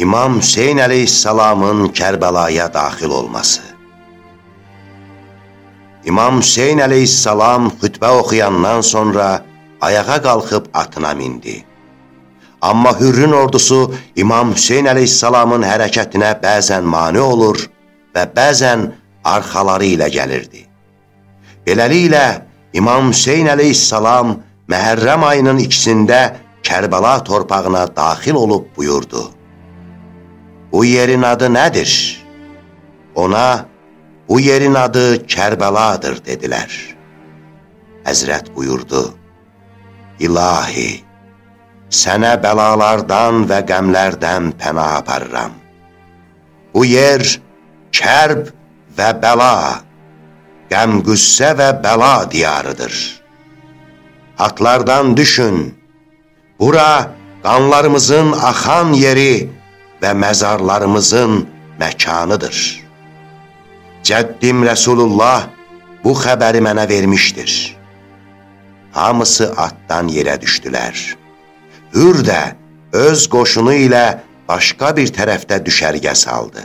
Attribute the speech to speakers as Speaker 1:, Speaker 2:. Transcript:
Speaker 1: İmam Hüseyin əleyhissalamın Kərbəlaya daxil olması. İmam Hüseyin əleyhissalam xütbə oxuyandan sonra ayağa qalxıb atına mindi. Amma Hürrün ordusu İmam Hüseyin əleyhissalamın hərəkətinə bəzən mani olur və bəzən arxaları ilə gəlirdi. Beləliklə, İmam Hüseyin əleyhissalam Məhərrəm ayının ikisində Kərbəla torpağına daxil olub buyurdu. Bu yerin adı nədir? Ona, bu yerin adı Kərbəladır, dedilər. Həzrət buyurdu, İlahi, sənə bəlalardan və qəmlərdən pənah aparıram. Bu yer kərb və bəla, qəm-qüssə və bəla diyarıdır. Hatlardan düşün, bura qanlarımızın axan yeri, və məzarlarımızın məkanıdır. Cəddim Rəsulullah bu xəbəri mənə vermişdir. Hamısı atdan yerə düşdülər. Hür də öz qoşunu ilə başqa bir tərəfdə düşərgə saldı.